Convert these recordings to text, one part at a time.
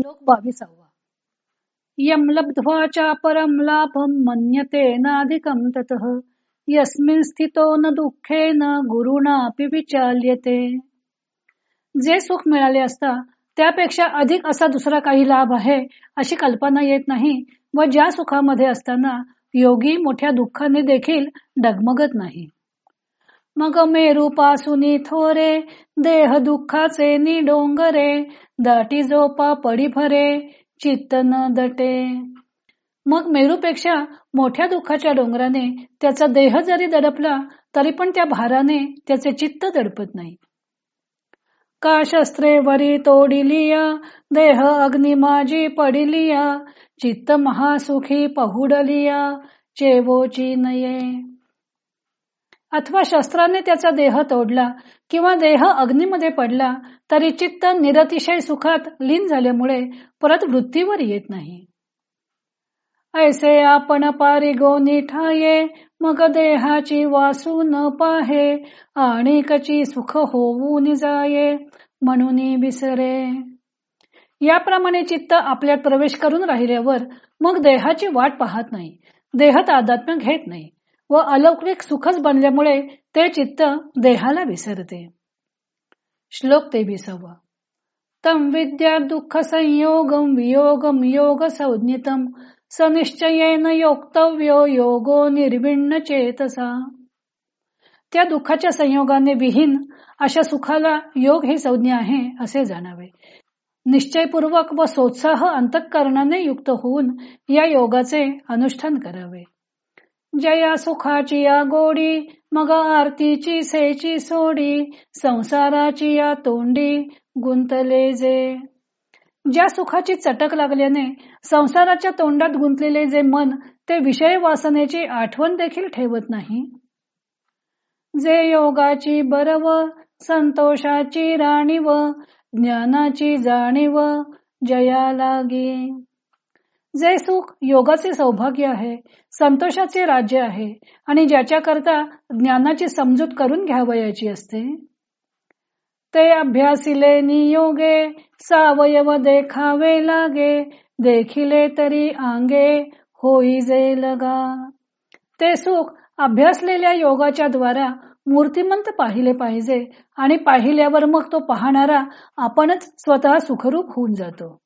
श्लोक बावीसावा यम लब्ध्वा परम लाभम मन्यते नाधिकम ततः. यस्मिन स्थितो न दुःखेन गुरुणापि विचाल्यते. जे सुख मिळाले असता त्यापेक्षा अधिक असा दुसरा काही लाभ आहे अशी कल्पना येत नाही व ज्या सुखामध्ये असताना योगी मोठ्या दुःखाने देखील डगमगत नाही. मग मेरू पासुनी थोरे देह दुःखाचे नि डोंगरे दाटी झोपा पडी भरे चित्त न दटे. मग मेरूपेक्षा मोठ्या दुःखाच्या डोंगराने त्याचा देह जरी दडपला तरी पण त्या भाराने त्याचे चित्त दडपत नाही. का शस्त्रे वरी तोडिलिया देह अग्नि माझी पडिलिया चित्त महासुखी पहुडलिया चेवोची नये अथवा शस्त्राने त्याचा देह तोडला किंवा देह अग्नीमध्ये पडला तरी चित्त निरतिशय सुखात लीन झाल्यामुळे परत वृत्तीवर येत नाही. ऐसे आपण पारी गोनी ठाये मग देहाची वासू न पाहे आणि कची सुख होऊन जाये म्हणून विसरे याप्रमाणे चित्त आपल्यात प्रवेश करून राहिल्यावर मग देहाची वाट पाहत नाही देह तादात्म्य घेत नाही. व अलौकिक सुखच बनल्यामुळे ते चित्त देहाला विसरते. श्लोक तेविसावा. तम विद्या दुःख संयोगम वियोगम योग संज्ञितम सनिश्चयेन योक्तव्यो योगो निर्विण्ण चेतसा. त्या दुःखाच्या संयोगाने विहीन अशा सुखाला योग ही संज्ञा आहे असे जाणावे. निश्चयपूर्वक व सोत्साह अंतःकरणाने युक्त होऊन या योगाचे अनुष्ठान करावे. जया सुखाची या गोडी मग आरतीची सेची सोडी संसाराची या तोंडी गुंतले जे. ज्या सुखाची चटक लागल्याने संसाराच्या तोंडात गुंतलेले जे मन ते विषय वासनेची आठवण देखील ठेवत नाही. जे योगाची बरव संतोषाची राणीव ज्ञानाची जाणीव जया लागी जे सुख योगाचे सौभाग्य आहे संतोषाचे राज्य आहे आणि ज्याच्याकरता ज्ञानाची समजूत करून घ्यावयाची असते. ते अभ्यासिले नियोगे सावयव देखावे लागे देखिले तरी आंगे होई जे लगा. ते सुख अभ्यासलेल्या योगाच्या द्वारा मूर्तिमंत पाहिले पाहिजे आणि पाहिल्यावर मग तो पाहणारा आपणच स्वतः सुखरूप होऊन जातो.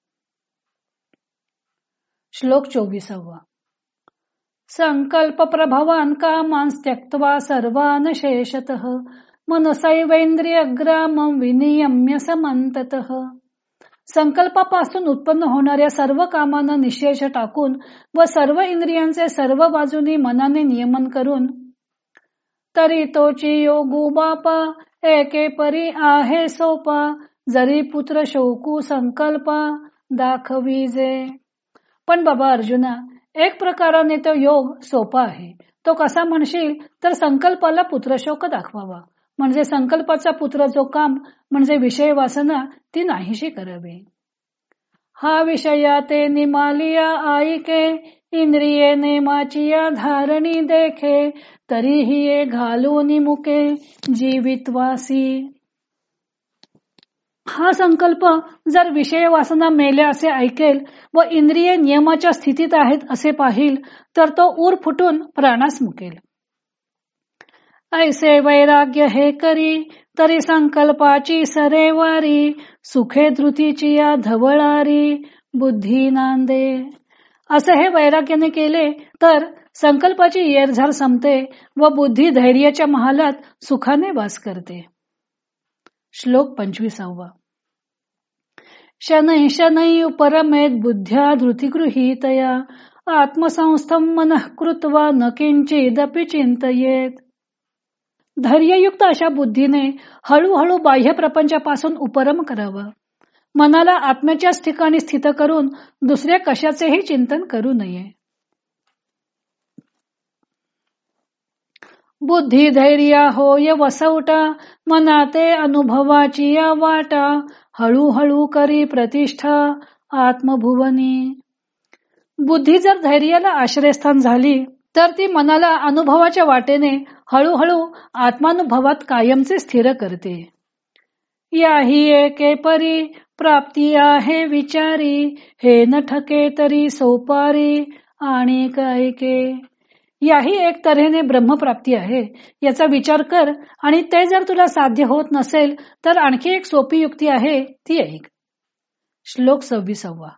श्लोक चोवीसावा. संकल्प प्रभवान कामांस त्यक्त्वा सर्वान शेषत मनसैवेंद्रियग्राम विनियम्य समंतत संकल्पापासून उत्पन्न होणाऱ्या सर्व कामांना निशेष टाकून व सर्व इंद्रियांचे सर्व बाजूनी मनाने नियमन करून तरी तोची योगू बापा एके परी आहे सोपा जरी पुत्र शोकू संकल्पा दाखविजे पण बाबा अर्जुना एक प्रकाराने तो योग सोपा आहे. तो कसा म्हणशील तर संकल्पाला पुत्रशोक दाखवावा. म्हणजे संकल्पाचा पुत्र जो काम म्हणजे विषय वासना ती नाहीशी करावी. हा विषया ते निमालिया आईके इंद्रिये नेमाचिया धारणी देखे तरीही घालून मुके जीवितवासी हा संकल्प जर विषय वासना मेल्या असे ऐकेल व इंद्रिय नियमाच्या स्थितीत आहेत असे पाहिल तर तो ऊर फुटून प्राणास मुकेल. ऐसे वैराग्य हे करी तरी संकल्पाची सरेवारी सुखे धृतीची या धवळारी बुद्धी नांदे. असे हे वैराग्याने केले तर संकल्पाची येरझार संपते व बुद्धी धैर्याच्या महालात सुखाने वास करते. श्लोक पंचवीसावा. शनै शनै उपरमेत बुद्ध्या धृतिगृहीतया आत्मसंस्थम मनः कृत्वा न किंचिदपि चिंतयेत धैर्ययुक्त अशा बुद्धीने हळूहळू बाह्य प्रपंचापासून उपरम करावा. मनाला आत्म्याच्याच ठिकाणी स्थित करून दुसऱ्या कशाचेही चिंतन करू नये. बुद्धी धैर्य होय वसवटा मनाते अनुभवाची या वाटा हळूहळू करी प्रतिष्ठा आत्मभुवनी. बुद्धी जर धैर्याला आश्रयस्थान झाली तर ती मनाला अनुभवाच्या वाटेने हळूहळू आत्मानुभवात कायमचे स्थिर करते. याही एके परी प्राप्ती आहे विचारी हे न ठके तरी सोपारी आणि के याही एक तऱ्हेने ब्रह्मप्राप्ती आहे. याचा विचार कर आणि ते जर तुला साध्य होत नसेल तर आणखी एक सोपी युक्ती आहे ती ऐक श्लोक सव्वीसावा.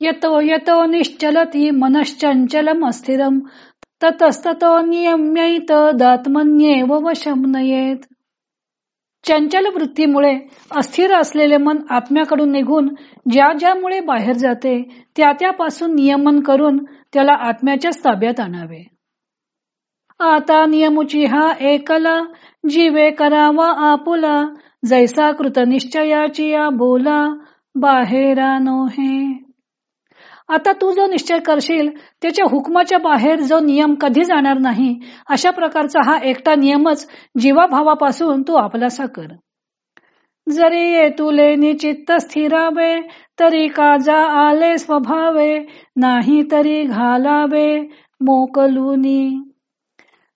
यतो यतो निश्चलती मनश्चंचलम अस्थिरम। ततस्ततो नियम्यैत दात्मन्येव वशम नयेत। चंचल वृत्तीमुळे अस्थिर असलेले मन आत्म्याकडून निघून ज्या ज्यामुळे बाहेर जाते त्या त्यापासून नियमन करून त्याला आत्म्याच्याच ताब्यात आणावे. आता नियमुची हा एकला जीवे करावा आपुला जैसा कृत निश्चयाची या बोला बाहेरा नोहे. आता तू जो निश्चय करशील त्याच्या हुकमाच्या बाहेर जो नियम कधी जाणार नाही अशा प्रकारचा हा एकटा नियमच जीवाभावापासून तू आपलासा कर. जरी ये तुले निचित्त स्थिरावे तरी काजा आले स्वभावे नाही तरी घालावे मोकलुनी.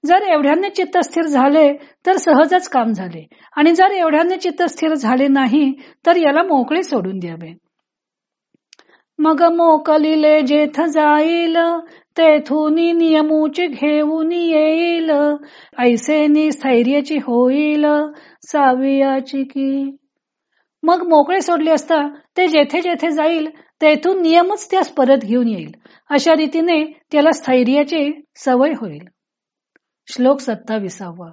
जर एवढ्याने चित्त स्थिर झाले तर सहजच काम झाले. आणि जर एवढ्याने चित्त स्थिर झाले नाही तर याला मोकळे सोडून द्यावे. मग मोकलिले जेथ जाईल तेथून नियमूची घेऊन येईल. ऐसेनी स्थैर्याची होईल सावियाची की. मग मोकळे सोडले असता ते जेथे जेथे जाईल तेथून नियमच त्यास परत घेऊन येईल. अशा रीतीने त्याला स्थैर्याची सवय होईल. श्लोक सत्ताविसावा.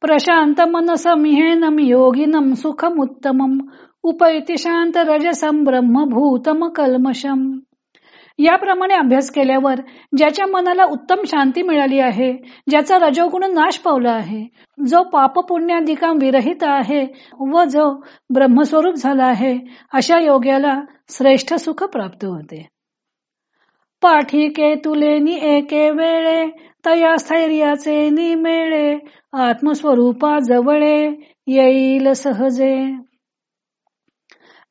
प्रशांत मनसमिहेनम योगिनम सुखमुत्तमम. उपैती शांत रजसम ब्रह्मभूतम कल्मशम याप्रमाणे अभ्यास केल्यावर ज्याच्या मनाला उत्तम शांती मिळाली आहे ज्याचा रजोगुण नाश पावला आहे जो पाप पुण्याधिकाम विरहित आहे व जो ब्रह्मस्वरूप झाला आहे अशा योग्याला श्रेष्ठ सुख प्राप्त होते. पाठीके तुलेनी एके वेळे तया स्थैर्याचे निमेळे आत्मस्वरूपा जवळे येईल सहजे.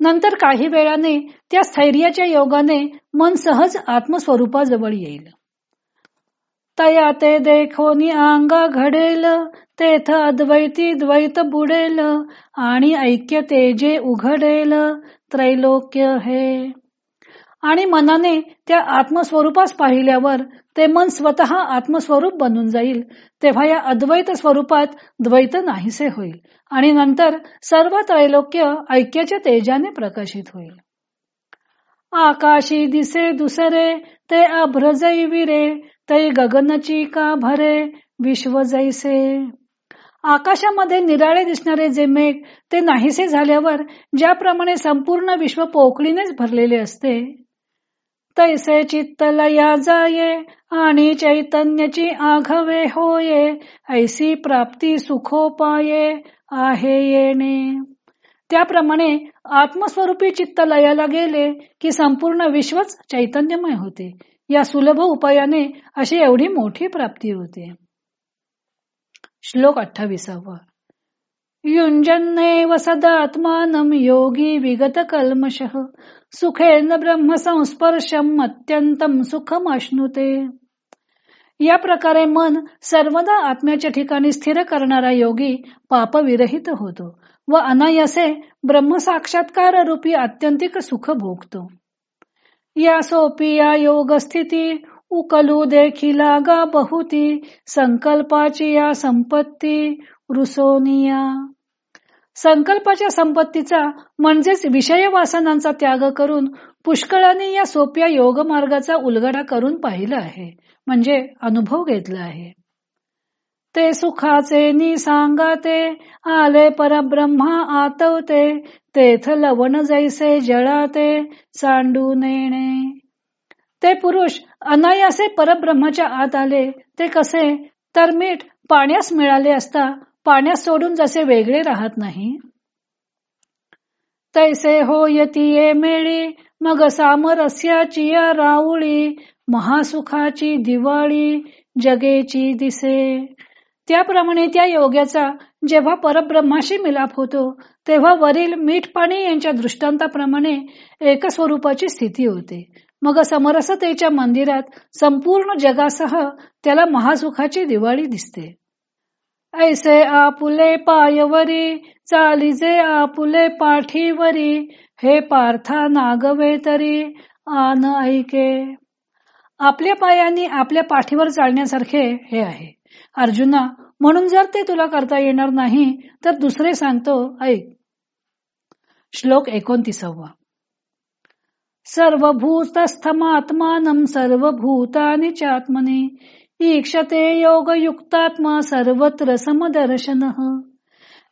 नंतर काही वेळाने त्या स्थैर्याच्या योगाने मन सहज आत्मस्वरूपाजवळ येईल. तया ते देखोनी अंगा घडेल तेथ अद्वैती द्वैत बुडेल आणि ऐक्य तेजे उघडेल त्रैलोक्य हे. आणि मनाने त्या आत्मस्वरूपास पाहिल्यावर ते मन स्वतः आत्मस्वरूप बनून जाईल. तेव्हा या अद्वैत स्वरूपात द्वैत नाहीसे होईल आणि नंतर सर्व त्रैलोक्य ऐक्याच्या तेजाने प्रकाशित होईल. आकाशी दिसे दुसरे ते अभ्रजई विरे तै गगनची का भरे विश्व जैसे. आकाशामध्ये निराळे दिसणारे जे मेघ ते नाहीसे झाल्यावर ज्याप्रमाणे संपूर्ण विश्व पोकळीनेच भरलेले असते तैसे चित्त लया जाये आणि चैतन्याची आघवे होये ऐसी प्राप्ती सुखोपाये आहे येणे. त्याप्रमाणे आत्मस्वरूपी चित्त लयाला गेले की संपूर्ण विश्वच चैतन्यमय होते. या सुलभ उपायाने अशी एवढी मोठी प्राप्ती होते. श्लोक अठ्ठावीसावा. युंजन्नेव सदात्मानम योगी विगत कल्मश सुखेन ब्रह्म संस्पर्शम अत्यंतम सुखम अश्नुते या प्रकारे मन सर्वदा आत्म्याच्या ठिकाणी स्थिर करणारा योगी पापविरहित होतो व अनायसे ब्रह्मसाक्षात्कार रूपी अत्यंतिक सुख भोगतो. या सोपी या योग स्थिती उकलू देखीला गा बहुती संकल्पाची या संपत्ती रुसोनिया संकल्पाच्या संपत्तीचा म्हणजेच विषय वासनांचा त्याग करून पुष्कळाने या सोप्या योग मार्गाचा उलगडा करून पाहिला आहे म्हणजे अनुभव घेतला आहे. ते सुखाचे नि सांगाते आले परब्रह्मा आतवते तेथ लवण जैसे जळाते सांडू नेणे ते पुरुष अनायासे परब्रह्माच्या आत आले ते कसे? तर मीठ पाण्यास मिळाले असता पाण्यात सोडून जसे वेगळे राहत नाही तैसे हो यतीये मेळी मग सामरस्याची या राऊळी महासुखाची दिवाळी जगेची दिसे. त्याप्रमाणे त्या योग्याचा जेव्हा परब्रह्माशी मिलाप होतो तेव्हा वरील मीठ पाणी यांच्या दृष्टांताप्रमाणे एकस्वरूपाची स्थिती होते. मग समरसतेच्या मंदिरात संपूर्ण जगासह त्याला महासुखाची दिवाळी दिसते. ऐसे आपुले पायवरी चालिजे आपुले पाठीवरी हे पार्था नागवे तरी आन ऐके. आपल्या पायांनी आपल्या पाठीवर चालण्यासारखे हे आहे. अर्जुना म्हणून जर ते तुला करता येणार नाही तर दुसरे सांगतो ऐक. श्लोक एकोणतीसावा. सर्वभूतस्थमात्मानं सर्वभूतानि चात्मने ईक्षते योगयुक्तात्मा सर्वत्र समदर्शन.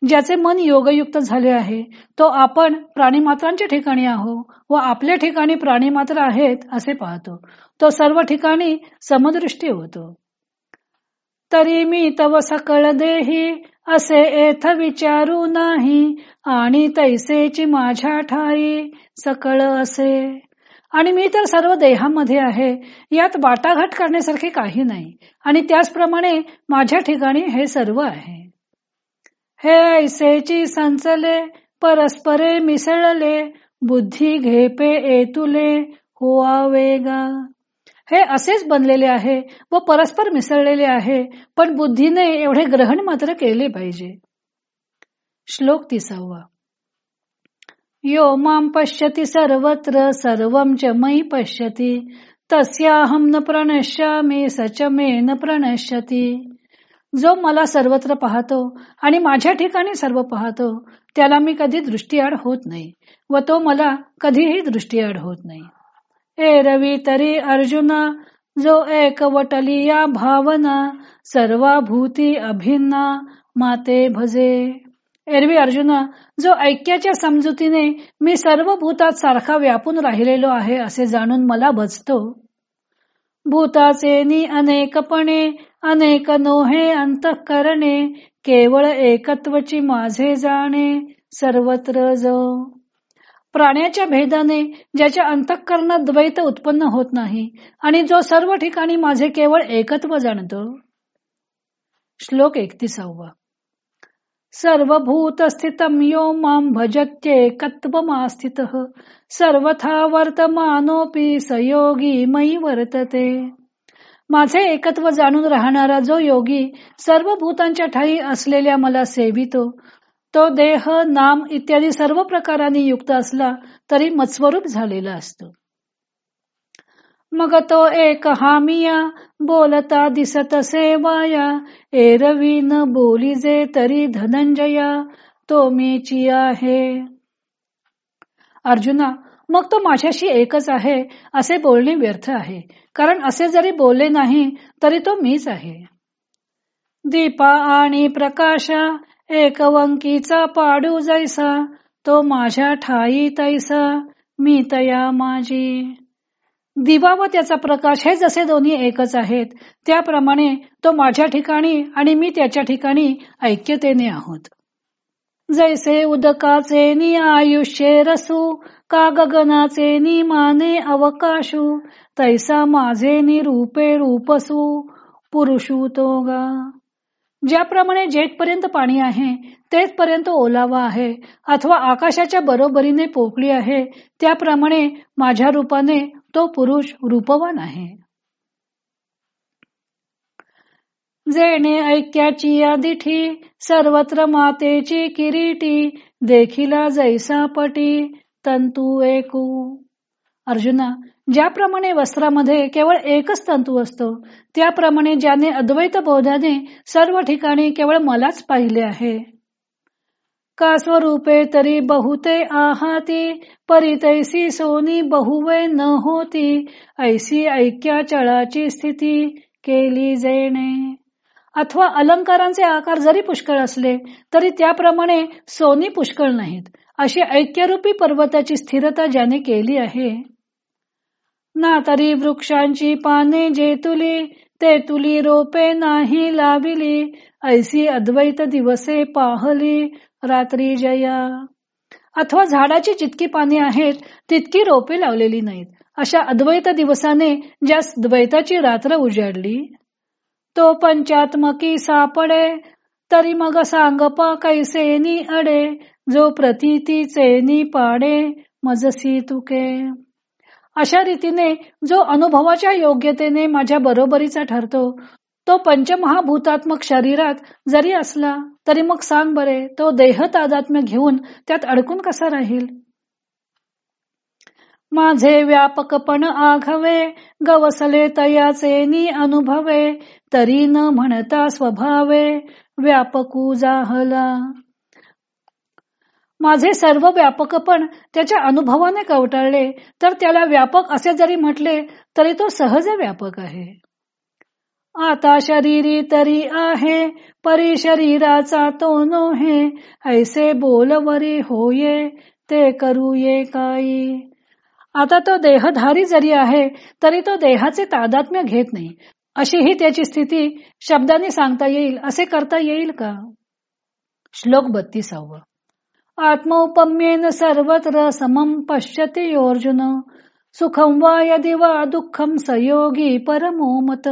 ज्याचे मन योगयुक्त झाले आहे तो आपण प्राणीमात्रांच्या ठिकाणी आहो व आपल्या ठिकाणी प्राणीमात्र आहेत असे पाहतो. तो सर्व ठिकाणी समदृष्टी होतो. तरी मी तव सकळ देही असे एथ विचारू नाही आणि तैसेची माझ्या ठाई सकळ असे. आणि मी तर सर्व देहामध्ये आहे. यात वाटाघाट करण्यासारखे काही नाही. आणि त्याचप्रमाणे माझ्या ठिकाणी हे सर्व आहे. हे ऐसेची संचले परस्परे मिसळले बुद्धी घेपे एतुले होआ वेगा. हे असेच बनलेले आहे व परस्पर मिसळलेले आहे पण बुद्धीने एवढे ग्रहण मात्र केले पाहिजे. श्लोक तिसावा. यो माम पश्यती सर्वत्र सर्वं च मयी पश्यती। तस्याहम न प्रणश्यामी सच मे न प्रणश्यती। जो मला सर्वत्र पाहतो आणि माझ्या ठिकाणी सर्व पाहतो त्याला मी कधी दृष्टीआड होत नाही व तो मला कधीही दृष्टीआड होत नाही. ए रवी तरी अर्जुना जो एक वटली या भावना सर्वा भूती अभिन्ना माते भजे। एरवी अर्जुना जो ऐक्याच्या समजुतीने मी सर्व भूतात सारखा व्यापून राहिलेलो आहे असे जाणून मला भजतो भूताचे नि अनेकपणे अनेक नोहे अंतःकरणे केवळ एकत्वची माझे जाणे सर्वत्र जो. प्राण्याच्या भेदाने ज्याच्या अंतःकरणात द्वैत उत्पन्न होत नाही आणि जो सर्व ठिकाणी माझे केवळ एकत्व जाणतो. श्लोक एकतीसावा. सर्वभूत स्थितम यो माम भजत्येकत्वमास्थित। सर्वथा वर्तमानोपी सयोगी मयी वर्तते। माझे एकत्व जाणून राहणारा जो योगी सर्व भूतांच्या ठाई असलेल्या मला सेवितो तो देह नाम इत्यादी सर्व प्रकारांनी युक्त असला तरी मत्स्वरूप झालेला असतो। मग तो एक हामिया बोलता दिसत सेवाया एरवी न बोलीजे तरी धनंजया तो मीची आहे. अर्जुना मग तो माझ्याशी एकच आहे असे बोलणे व्यर्थ आहे. कारण असे जरी बोलले नाही तरी तो मीच आहे. दीपा आणि प्रकाशा एकवंकीचा पाडू जैसा तो माझ्या ठाई तैसा मी तया माझी. दिवा व त्याचा प्रकाश हे जसे दोन्ही एकच आहेत त्याप्रमाणे तो माझ्या ठिकाणी आणि मी त्याच्या ठिकाणी ऐक्यतेने आहोत. जैसे उदकाचे नि आयुष्ये रसू का गगनाचे नि माने अवकाशू तैसा माझे नि रूपे रूपसू पुरुषू तो गा. ज्याप्रमाणे जेटपर्यंत पाणी आहे तेच पर्यंत ओलावा आहे अथवा आकाशाच्या बरोबरीने पोकळी आहे त्याप्रमाणे माझ्या रूपाने तो पुरुष रूपवान आहे. जेणे ऐक्याची यादिठी सर्वत्र मातेची किरीटी देखिला जैसा पटी तंतू एकू. अर्जुना ज्याप्रमाणे वस्त्रामध्ये केवळ एकच तंतू असतो त्याप्रमाणे ज्याने अद्वैत बोधाने सर्व ठिकाणी केवळ मलाच पाहिले आहे. का स्वरूपे तरी बहुते आहाती? परितैसी सोनी बहुवे न होती। ऐसी ऐक्या चळाची स्थिती केली जेणे। अथवा अलंकारांचे आकार जरी पुष्कळ असले तरी त्याप्रमाणे सोनी पुष्कळ नाहीत. अशी ऐक्यरूपी पर्वताची स्थिरता ज्याने केली आहे. ना तरी वृक्षांची पाने जे तुली ते तुली रोपे नाही लाविली. ऐसी अद्वैत दिवसे पाहली रात्री जया. अथवा झाडाची जितकी पाने आहेत तितकी रोपे लावलेली नाहीत. अशा अद्वैत दिवसाने ज्या द्वैताची रात्र उजाडली. तो पंचात्मकी सापडे तरी मग सांगपा कैसेनी अडे जो प्रतीती चेनी पाडे मजसी तुके. अशा रीतीने जो अनुभवाच्या योग्यतेने माझ्या बरोबरीचा ठरतो तो पंचमहाभूतात्मक शरीरात जरी असला तरी मग सांग बरे तो देह तादात्म्य घेऊन त्यात अडकून कसा राहील? माझे व्यापकपण आघवे गवसले तयाचे नि अनुभवे तरी न म्हणता स्वभावे व्यापकू जाहला. माझे सर्व व्यापकपण त्याच्या अनुभवाने कवटाळले तर त्याला व्यापक असे जरी म्हटले तरी तो सहज व्यापक आहे. आता शरीरी तरी आहे परी शरीराचा तो नोहे ऐसे बोलवरी होये ते करूये काही. आता तो देहधारी जरी आहे तरी तो देहाचे तादात्म्य घेत नाही. अशी ही त्याची स्थिती शब्दाने सांगता येईल असे करता येईल का? श्लोक बत्तीसावं. आत्मौपम्येन सर्वत्र समम पश्यती अर्जुन सुखम वा यदि वा दुःखम सयोगी परमो मत।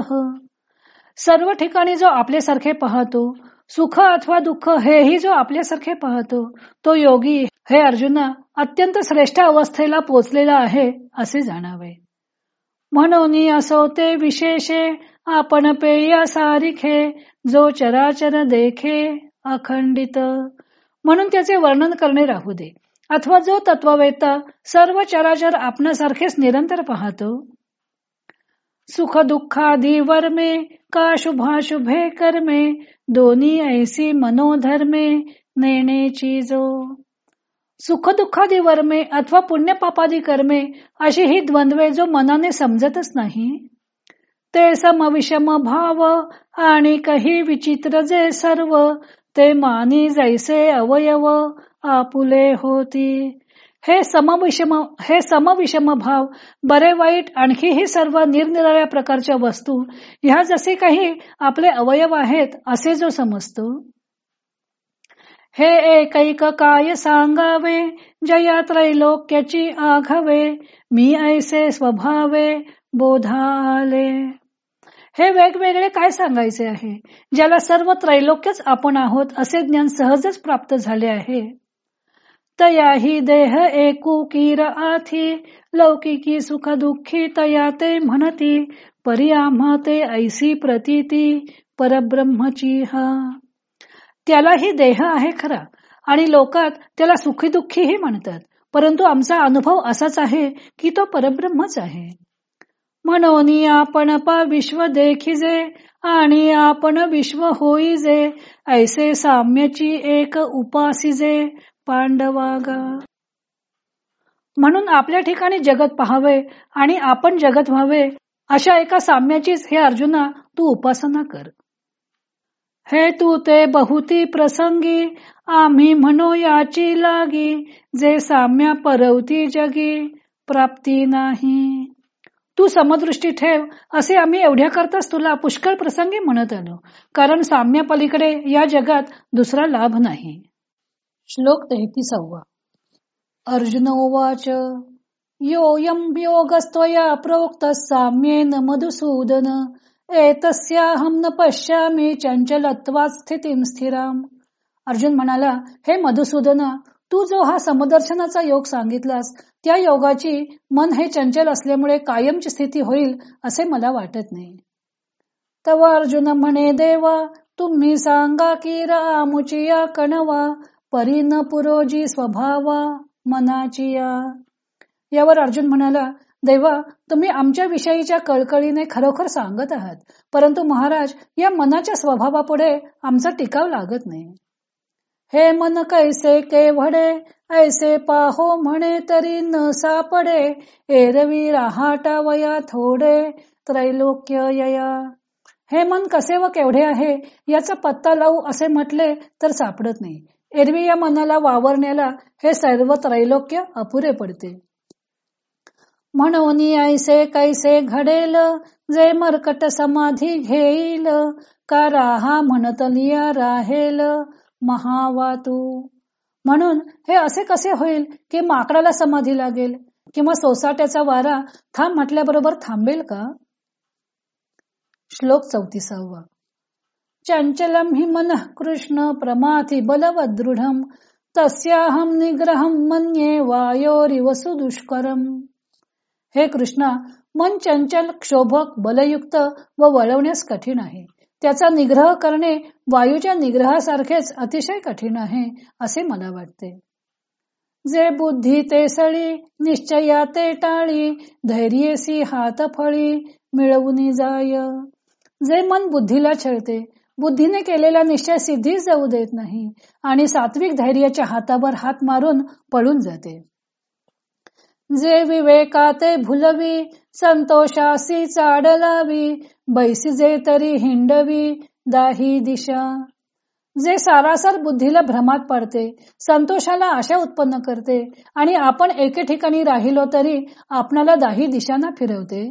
सर्व ठिकाणी जो आपल्यासारखे पाहतो सुख अथवा दुःख हेही जो आपल्यासारखे पाहतो तो योगी हे अर्जुना अत्यंत श्रेष्ठ अवस्थेला पोचलेला आहे असे जाणावे. म्हणून असो ते विशेषे आपण पेया सारिखे जो चराचर देखे अखंडित. म्हणून त्याचे वर्णन करणे राहू दे. अथवा जो तत्ववेता सर्व चराचर आपणासारखेच निरंतर पाहतो सुख दुःखादी वर्मे का शुभाशुभे कर्मे दोन्ही ऐसी मनोधर्मे नेणेची जो सुख दुःखादी वर्मे अथवा पुण्य पापादी कर्मे अशी ही द्वंद्वे जो मनाने समजतच नाही. ते समविषम भाव आणि काही विचित्र जे सर्व ते मानी जैसे अवयव आपुले होती. हे समविषम हे समविषम भाव बरे वाईट आणखी ही सर्व निरनिराळ्या प्रकारच्या वस्तू ह्या जसे काही आपले अवयव आहेत असे जो समजतो. हे एकैक काय सांगावे जया त्रैलोक्याची आघावे मी ऐसे स्वभावे बोधाले. हे वेगवेगळे काय सांगायचे आहे ज्याला सर्व त्रैलोक्यच आपण आहोत असे ज्ञान सहजच प्राप्त झाले आहे. तयाही देह एकू किर आथी लौकिकी सुख दुःखी तया ते म्हणती परी आम्हा ते ऐसी प्रतीती परब्रह्मची हा. त्यालाही देह आहे खरा आणि लोकात त्याला सुखी दुःखीही म्हणतात परंतु आमचा अनुभव असाच आहे की तो परब्रह्मच आहे. म्हणून आपण पा विश्व देखिजे आणि आपण विश्व होईजे ऐसे साम्यची एक उपासिजे पांडवागा. म्हणून आपल्या ठिकाणी जगत पाहावे आणि आपण जगत व्हावे अशा एका साम्याचीच हे अर्जुना तू उपासना कर. हे तू ते बहुती प्रसंगी आम्ही म्हणो याची लागी जे साम्या परवती जगी प्राप्ती नाही. तू समदृष्टी ठेव असे आम्ही एवढ्या करताच तुला पुष्कळ प्रसंगी म्हणत आलो कारण साम्या पलीकडे या जगात दुसरा लाभ नाही. श्लोक तेहतीसावा अर्जुन उवाच योयम योगस्त्वया प्रोक्त साम्येन मधुसूदन एतस्याहम न पश्यामी चंचलत्वात स्थितीम स्थिराम. अर्जुन म्हणाला हे मधुसूदन तू जो हा समदर्शनाचा योग सांगितलास त्या योगाची मन हे चंचल असल्यामुळे कायमची स्थिती होईल असे मला वाटत नाही. तव अर्जुन म्हणे देवा तुम्ही सांगा की रामुची या कणवा परीन पुरोजी स्वभावा मनाची यावर अर्जुन म्हणाला देवा तुम्ही आमच्या विषयीच्या कळकळीने खरोखर सांगत आहात. परंतु महाराज या मनाच्या स्वभावापुढे आमचा टिकाव लागत नाही. हे मन कैसे केवढे ऐसे पाहो म्हणे तरी न सापडे. एरवी राहाटा वया थोडे त्रैलोक्य यया. हे मन कसे व केवढे आहे? याचा पत्ता लावू असे म्हटले तर सापडत नाही. एरवी या मनाला वावरण्याला हे सर्व त्रैलोक्य अपुरे पडते. म्हणून ऐसे कैसे घडेल जे मरकट समाधी घेईल का राहा म्हणतलिया राहेल महावातू म्हणून हे असे कसे होईल की माकडाला समाधी लागेल किंवा सोसाट्याचा वारा थांब म्हटल्याबरोबर थांबेल का? श्लोक चौतीसावा. चंचलम हि मन कृष्ण प्रमाथी बलवदृढ तस्याहम निग्रहम मन्ये वायोरिव सुदुष्करम। हे कृष्णा मन चंचल क्षोभक बलयुक्त व वळवण्यास कठीण आहे. त्याचा निग्रह करणे वायूच्या निग्रहासारखेच अतिशय कठीण आहे असे मला वाटते. जे बुद्धी ते सळी निश्चया ते टाळी धैर्यसी हात फळी मिळवून जाय. जे मन बुद्धीला छळते बुद्धीने केलेला निश्चय सिद्धीच जाऊ देत नाही आणि सात्विक धैर्याच्या हातावर हात मारून पळून जाते. जे विवेका ते भुलवी संतोषासी चाडलावी बैसी जे तरी हिंडवी दाही दिशा. जे सारासार बुद्धीला भ्रमात पडते संतोषाला आशा उत्पन्न करते आणि आपण एके ठिकाणी राहिलो तरी आपणाला दाही दिशांना फिरवते.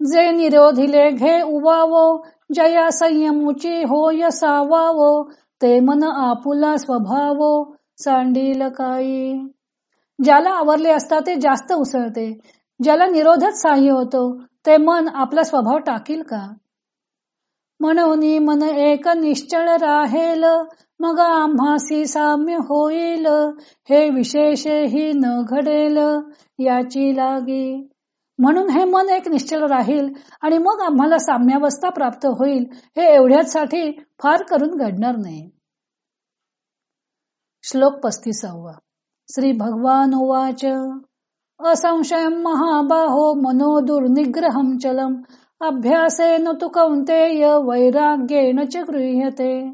जे निरोधिले घे उवावो जया संयमुची होय सावावो ते मन आपुला स्वभावो सांडील काही. ज्याला आवरले असता ते जास्त उसळते ज्याला निरोधच सहाय्य होतो ते मन आपला स्वभाव टाकील का? म्हणून मन एक निश्चळ राहेल मग आम्हासी साम्य होईल हे विशेषही न घडेल याची लागी. म्हणून हे मन एक निश्चल राहील आणि मग आम्हाला साम्यावस्था प्राप्त होईल हे एवढ्याच साठी फार करून घडणार नाही. श्लोक पस्तीसावा. श्री भगवान उवाच. असंशय महाबाहो मनो दुर्निग्रहम चलम. अभ्यासेन तु कौंतेय वैराग्येन च गृह्यते.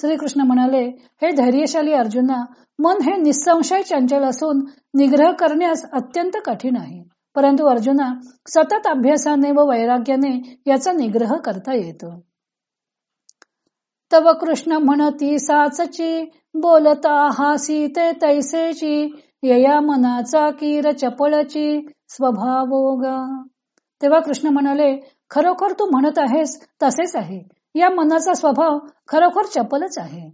श्रीकृष्ण म्हणाले हे धैर्यशाली अर्जुना मन हे निसंशय चंचल असून निग्रह करण्यास अत्यंत कठीण आहे. परंतु अर्जुना सतत अभ्यासाने व वैराग्याने याचा निग्रह करता येतो. तव कृष्ण म्हणती साचची बोलता हासी ते तैसेची यया मनाचा कीर चपळची स्वभावोगा तेव्हा कृष्ण म्हणाले खरोखर तू म्हणत आहेस तसेच आहे. या मनाचा स्वभाव खरोखर चपलच आहे.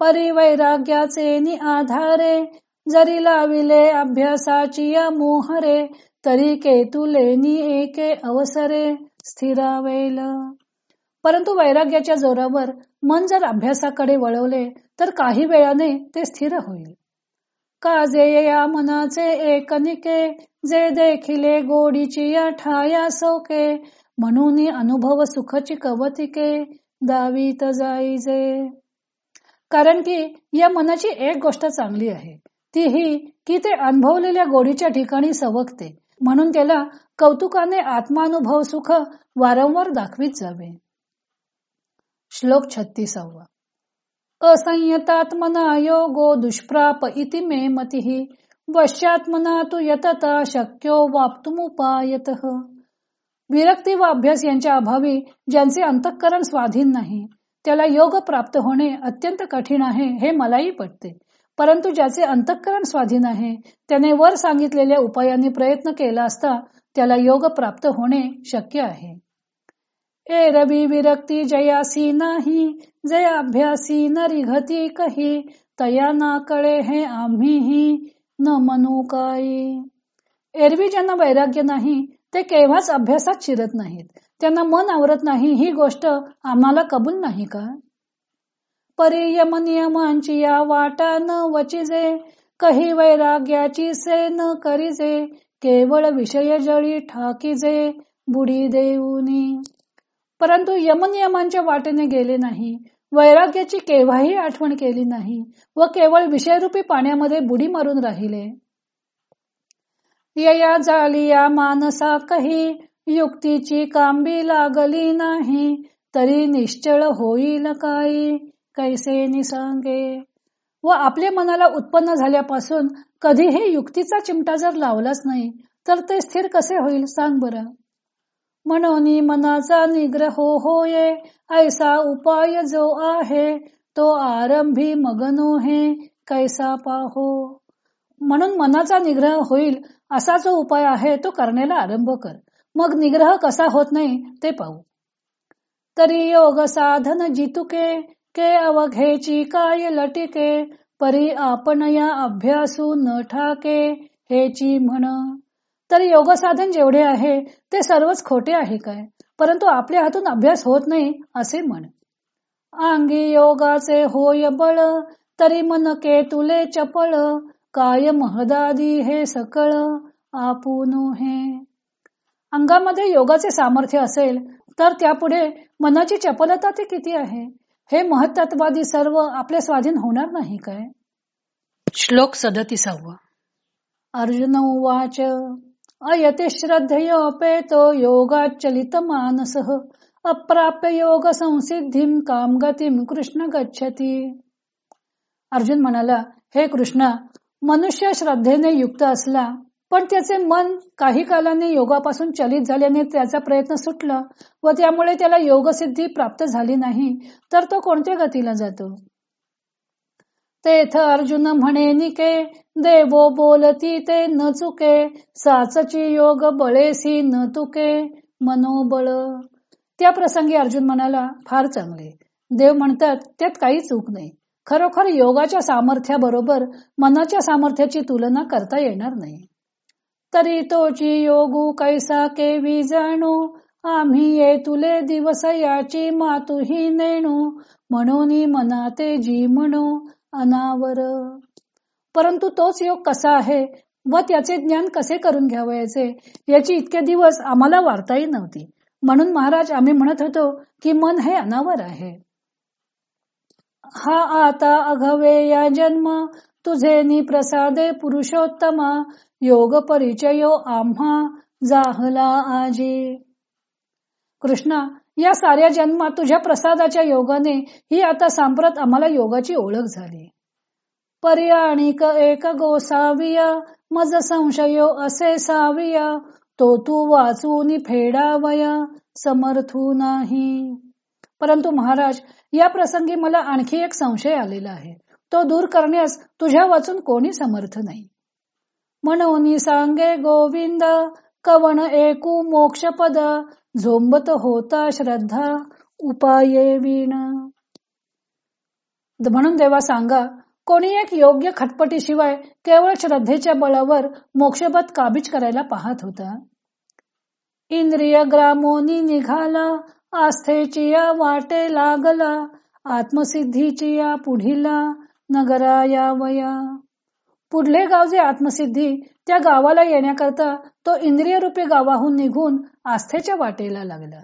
परिवैराग्याचे नि आधारे जरी लाविले अभ्यासाची या मोहरे तरी केतुले एके अवसरे स्थिरावेल. परंतु वैराग्याच्या जोरावर मन जर अभ्यासाकडे वळवले तर काही वेळाने ते स्थिर होईल. काजे या मनाचे एकनिके जे देखिले गोडीची या ठाया सोके म्हणून अनुभव सुखची कवतिके दावीत जाईजे कारण की या मनाची एक गोष्ट चांगली आहे ती ही की ते अनुभवलेल्या गोडीच्या ठिकाणी सवकते म्हणून त्याला कौतुकाने आत्मानुभव सुख वारंवार दाखवीत जावे. श्लोक छत्तीसावा. असंयतात्मना योगो दुष्प्राप इति मे मती वश्यात्मना तू यतता शक्यो वाप्तुमुपायत. विरक्ती व अभ्यास यांच्या अभावी ज्यांचे अंतःकरण स्वाधीन नाही त्याला योग प्राप्त होणे अत्यंत कठीण आहे हे मलाही पटते. परंतु ज्याचे अंतःकरण स्वाधीन आहे त्याने वर सांगितलेल्या उपायांनी प्रयत्न केला असता त्याला योग प्राप्त होणे शक्य आहे. ए रवी विरक्ती जयासी नाही जय अभ्यासी न रिघती कही तया ना कळे हे आम्हीही न मनू काही एरवी ज्यांना वैराग्य नाही ते केव्हाच अभ्यासात शिरत नाहीत. त्यांना मन आवरत नाही ही गोष्ट आम्हाला कबूल नाही का? परियम नियमांची या वाटा न वचिजे कही वैराग्याची से न करीजे केवळ विषय जळी ठाकीजे बुडी देऊनी. परंतु यमनियमांच्या वाटेने गेले नाही वैराग्याची केव्हाही आठवण केली नाही व केवळ विषयरूपी पाण्यामध्ये बुडी मारून राहिले. यया जालिया मानसा कही युक्तीची कांबी लागली नाही तरी निश्चळ होईल काही. कैसे निसांगे? व आपल्या मनाला उत्पन्न झाल्यापासून कधीही युक्तीचा चिमटा जर लावलाच नाही तर ते स्थिर कसे होईल सांग बर. म्हणून मनाचा निग्रह हो होय ऐसा उपाय जो आहे तो आरंभी मगनो हे कैसा पाहो. म्हणून मनाचा निग्रह होईल असा जो उपाय आहे तो करण्याला आरंभ कर. मग निग्रह कसा होत नाही ते पाहू. तरी योग साधन जितुके के अवघेची काय लटिके परी आपण या अभ्यासू न ठाके हेची म्हण. तर योग साधन जेवढे आहे ते सर्वच खोटे आहे काय? परंतु आपल्या हातून अभ्यास होत नाही असे म्हण. अंगी योगाचे होय बळ तरी मन के तुले चपळ काय महदादी हे सकळ आपुन हे. अंगामध्ये योगाचे सामर्थ्य असेल तर त्यापुढे मनाची चपलता ती किती आहे? हे महत्त्ववादी सर्व आपले स्वाधीन होणार नाही काय? श्लोक सदतीसावा. अर्जुन उवाच अयते श्रद्धयोपेतो योगाचलित मानस अप्राप्य योग संसिद्धी काम गतीम कृष्ण गच्छती. अर्जुन म्हणाला हे कृष्णा मनुष्य श्रद्धेने युक्त असला पण त्याचे मन काही कालाने योगापासून चलित झाल्याने त्याचा प्रयत्न सुटला व त्यामुळे त्याला योगसिद्धी प्राप्त झाली नाही तर तो कोणत्या गतीला जातो? तेथ अर्जुन म्हणे निके देवो बोलती ते न चुके साचची योग बळेसी न तुके मनोबळ. त्या प्रसंगी अर्जुन म्हणाला फार चांगले. देव म्हणतात त्यात काही चूक नाही. खरोखर योगाच्या सामर्थ्याबरोबर मनाच्या सामर्थ्याची तुलना करता येणार नाही. तरी तोची योगू कैसा केवी जाणू आम्ही ये तुले दिवस याची मातुही नेणू म्हणून मना ते जी म्हणू अनावर. परंतु तोच योग कसा आहे? व त्याचे ज्ञान कसे करून घ्यावयाचे? याची इतके दिवस आम्हाला वार्ताही नव्हती. म्हणून महाराज आम्ही म्हणत होतो की मन हे अनावर आहे. हा आता अघवे या जन्म तुझे नि प्रसादे पुरुषोत्तमा योग परिचयो आम्हा जाहला आजी. कृष्णा या साऱ्या जन्मात तुझ्या प्रसादाच्या योगाने ही आता सांप्रत आम्हाला योगाची ओळख झाली. पर्याणिक एक गोसाविया मज संशयो असे साविया तो तू वाचून फेडावया समर्थू नाही. परंतु महाराज या प्रसंगी मला आणखी एक संशय आलेला आहे. तो दूर करण्यास तुझ्या वाचून कोणी समर्थ नाही. म्हणून सांगे गोविंद कवण एकू मोक्षपद झोंबत होता श्रद्धा उपाये विण. म्हणून देवा सांगा कोणी एक योग्य खटपटीशिवाय केवळ श्रद्धेच्या बळावर मोक्षपद काबीज करायला पाहत होता? इंद्रिय ग्रामोनी निघाला आस्थेची या वाटे लागला आत्मसिद्धीची या पुढीला नगराया वया. पुढले गाव जे आत्मसिद्धी त्या गावाला येण्याकरता तो इंद्रिय रूपी गावाहून निघून आस्थेच्या वाटेला लागला.